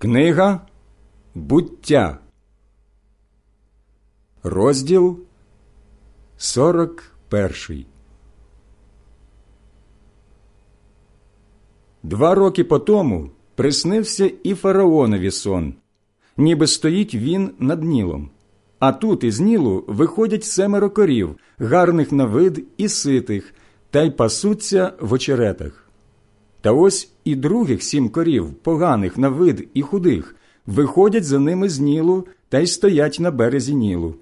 Книга Буття, розділ 41 Два роки по тому приснився і фараонові сон, ніби стоїть він над Нілом. А тут із Нілу виходять семеро корів, гарних на вид і ситих, та й пасуться в очеретах. Та ось і других сім корів, поганих на вид і худих, виходять за ними з Нілу та й стоять на березі Нілу.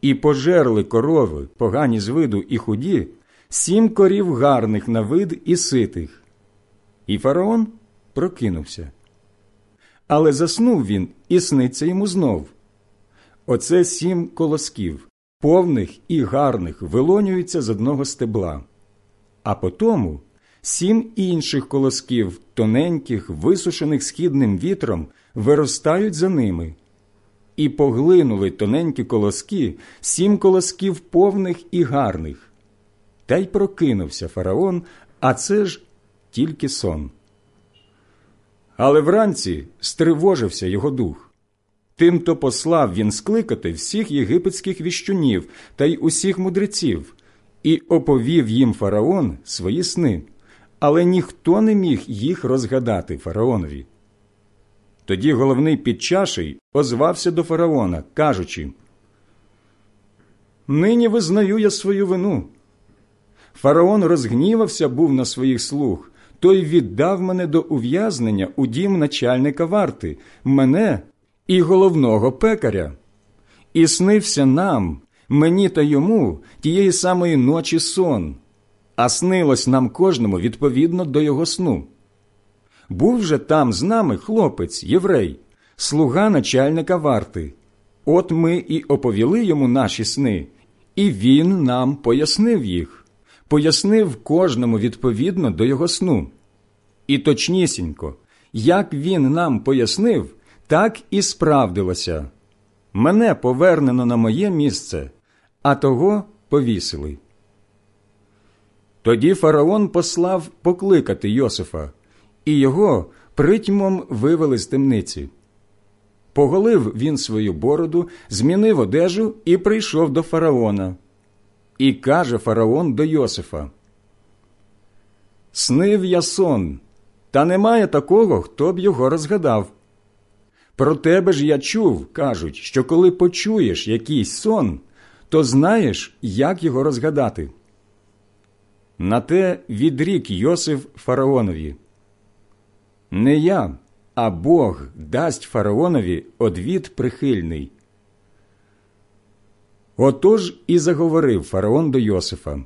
І пожерли корови, погані з виду і худі, сім корів гарних на вид і ситих. І фараон прокинувся. Але заснув він і сниться йому знов. Оце сім колосків, повних і гарних, вилонюються з одного стебла. А потому Сім інших колосків, тоненьких, висушених східним вітром, виростають за ними, і поглинули тоненькі колоски, сім колосків повних і гарних. Та й прокинувся фараон, а це ж тільки сон. Але вранці стривожився його дух. Тимто послав він скликати всіх єгипетських віщунів та й усіх мудреців, і оповів їм фараон свої сни але ніхто не міг їх розгадати фараонові. Тоді головний підчаший озвався до фараона, кажучи Нині визнаю я свою вину. Фараон розгнівався був на своїх слуг, той віддав мене до ув'язнення у дім начальника варти, мене і головного пекаря. І снився нам, мені та йому тієї самої ночі сон а снилось нам кожному відповідно до його сну. Був же там з нами хлопець, єврей, слуга начальника варти. От ми і оповіли йому наші сни, і він нам пояснив їх, пояснив кожному відповідно до його сну. І точнісінько, як він нам пояснив, так і справдилося. Мене повернено на моє місце, а того повісили. Тоді фараон послав покликати Йосифа, і його притьмом вивели з темниці. Поголив він свою бороду, змінив одежу і прийшов до фараона. І каже фараон до Йосифа: Снив я сон, та немає такого, хто б його розгадав. Про тебе ж я чув, кажуть, що коли почуєш якийсь сон, то знаєш, як його розгадати. На те відрік Йосиф фараонові. Не я, а Бог дасть фараонові одвід прихильний. Отож і заговорив фараон до Йосифа.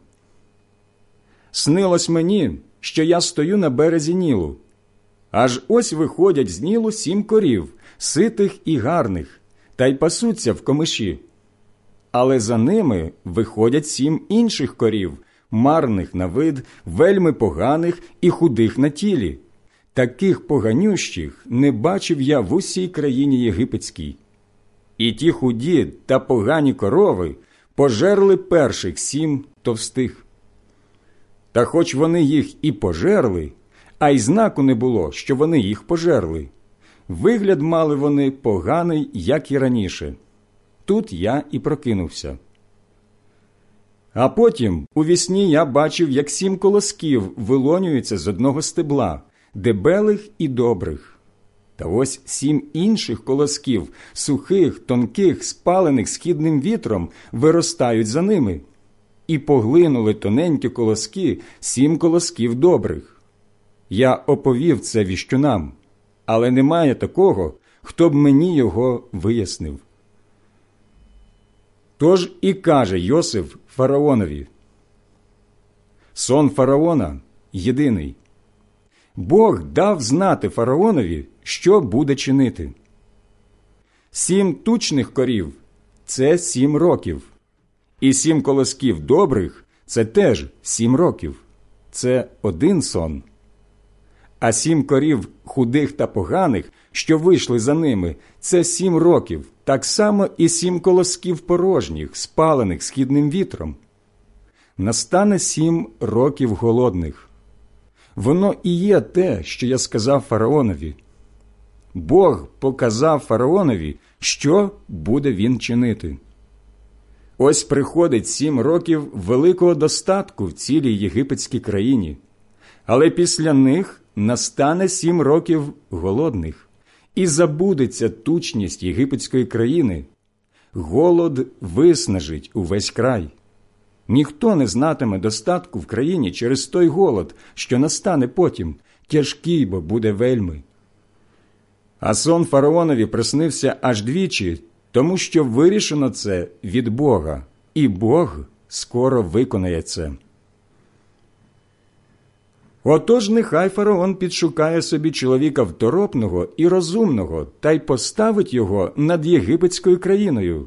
Снилось мені, що я стою на березі Нілу. Аж ось виходять з Нілу сім корів, ситих і гарних, та й пасуться в комиші. Але за ними виходять сім інших корів марних на вид, вельми поганих і худих на тілі. Таких поганющих не бачив я в усій країні єгипетській. І ті худі та погані корови пожерли перших сім товстих. Та хоч вони їх і пожерли, а й знаку не було, що вони їх пожерли. Вигляд мали вони поганий, як і раніше. Тут я і прокинувся. А потім у вісні я бачив, як сім колосків вилонюються з одного стебла, дебелих і добрих. Та ось сім інших колосків, сухих, тонких, спалених східним вітром, виростають за ними, і поглинули тоненькі колоски сім колосків добрих. Я оповів це віщунам, але немає такого, хто б мені його вияснив. Тож і каже Йосиф фараонові. Сон фараона єдиний. Бог дав знати фараонові, що буде чинити. Сім тучних корів це сім років, і сім колосків добрих це теж сім років. Це один сон. А сім корів худих та поганих, що вийшли за ними, це сім років, так само і сім колосків порожніх, спалених східним вітром. Настане сім років голодних. Воно і є те, що я сказав фараонові. Бог показав фараонові, що буде він чинити. Ось приходить сім років великого достатку в цілій єгипетській країні, але після них настане сім років голодних, і забудеться тучність єгипетської країни. Голод виснажить увесь край. Ніхто не знатиме достатку в країні через той голод, що настане потім, тяжкий бо буде вельми. А сон фараонові приснився аж двічі, тому що вирішено це від Бога, і Бог скоро виконає це. Отож нехай фараон підшукає собі чоловіка второпного і розумного та й поставить його над єгипетською країною.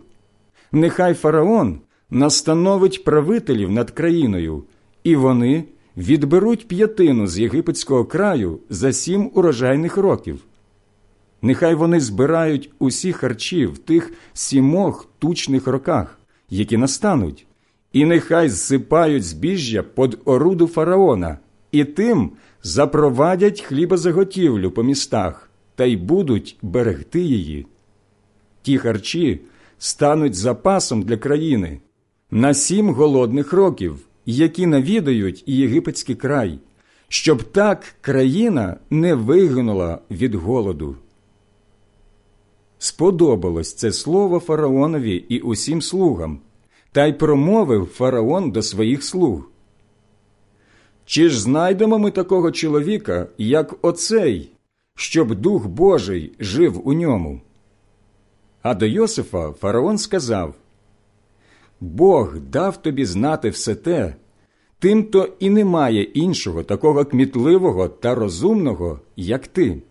Нехай фараон настановить правителів над країною, і вони відберуть п'ятину з єгипетського краю за сім урожайних років. Нехай вони збирають усі харчі в тих сімох тучних роках, які настануть, і нехай зсипають збіжжя под оруду фараона, і тим запровадять хлібозаготівлю по містах та й будуть берегти її. Ті харчі стануть запасом для країни на сім голодних років, які навідають єгипетський край, щоб так країна не вигинула від голоду. Сподобалось це слово фараонові і усім слугам, та й промовив фараон до своїх слуг. Чи ж знайдемо ми такого чоловіка, як оцей, щоб Дух Божий жив у ньому? А до Йосифа фараон сказав Бог дав тобі знати все те, тимто і немає іншого такого кмітливого та розумного, як ти.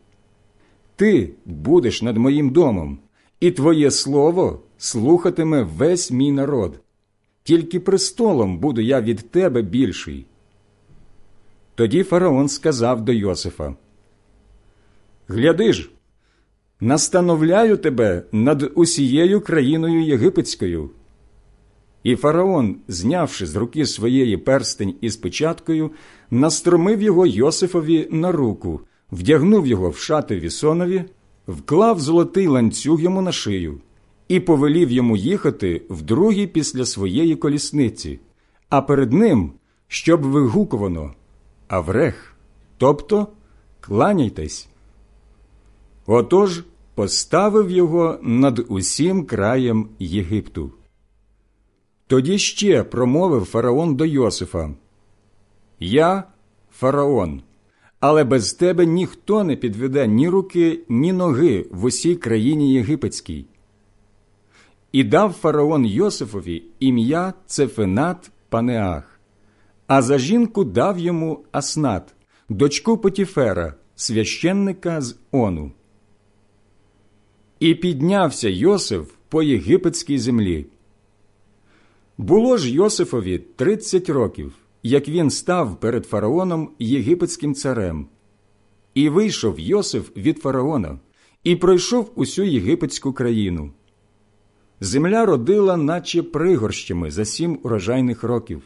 Ти будеш над моїм домом, і твоє слово слухатиме весь мій народ. Тільки престолом буду я від тебе більший. Тоді фараон сказав до Йосифа Гляди ж, настановляю тебе над усією країною єгипетською. І фараон, знявши з руки своєї перстень із печаткою, настромив його Йосифові на руку, вдягнув його в шати вісонові, вклав золотий ланцюг йому на шию і повелів йому їхати вдруге після своєї колісниці, а перед ним, щоб вигукувано Аврех, тобто кланяйтесь. Отож поставив його над усім краєм Єгипту. Тоді ще промовив фараон до Йосифа Я фараон, але без тебе ніхто не підведе ні руки, ні ноги в усій країні єгипетській. І дав фараон Йосифові ім'я Цефенат Панеах, а за жінку дав йому Аснат, дочку Потіфера, священника з Ону. І піднявся Йосиф по єгипетській землі. Було ж Йосифові тридцять років, як він став перед фараоном єгипетським царем. І вийшов Йосиф від фараона і пройшов усю єгипетську країну. Земля родила, наче пригорщами за сім урожайних років,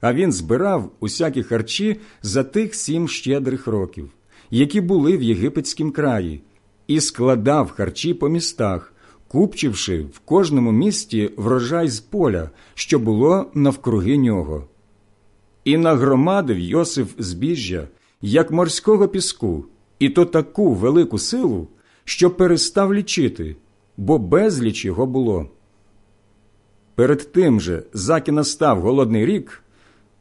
а він збирав усякі харчі за тих сім щедрих років, які були в єгипетськім краї, і складав харчі по містах, купчивши в кожному місті врожай з поля, що було навкруги нього. І нагромадив Йосиф збіжжя, як морського піску, і то таку велику силу, що перестав лічити, бо безліч його було. Перед тим же, заки настав голодний рік,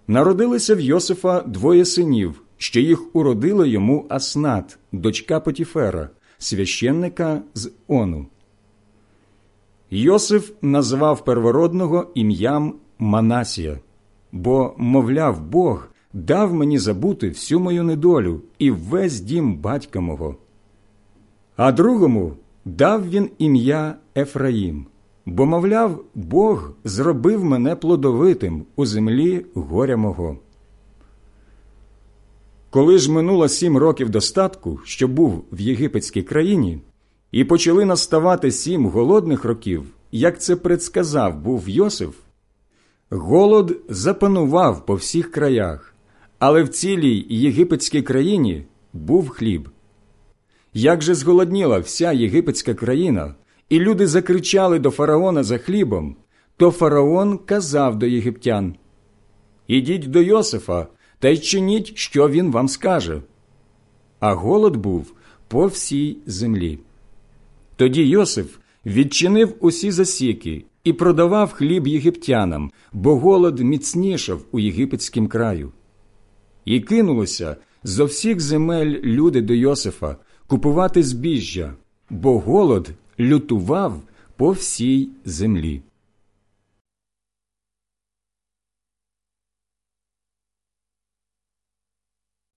народилися в Йосифа двоє синів, що їх уродила йому Аснат, дочка Потіфера, священника з Ону. Йосиф назвав первородного ім'ям Манасія, бо, мовляв, Бог дав мені забути всю мою недолю і весь дім батька мого. А другому дав він ім'я Ефраїм, бо, мовляв, Бог зробив мене плодовитим у землі горя мого. Коли ж минуло сім років достатку, що був в єгипетській країні, і почали наставати сім голодних років, як це предсказав був Йосиф, голод запанував по всіх краях, але в цілій єгипетській країні був хліб. Як же зголодніла вся єгипетська країна, і люди закричали до фараона за хлібом, то фараон казав до єгиптян Ідіть до Йосифа та й чиніть, що він вам скаже. А голод був по всій землі. Тоді Йосиф відчинив усі засіки і продавав хліб єгиптянам, бо голод міцнішав у єгипетськім краю. І кинулося зо всіх земель люди до Йосифа купувати збіжжя, бо голод лютував по всій землі.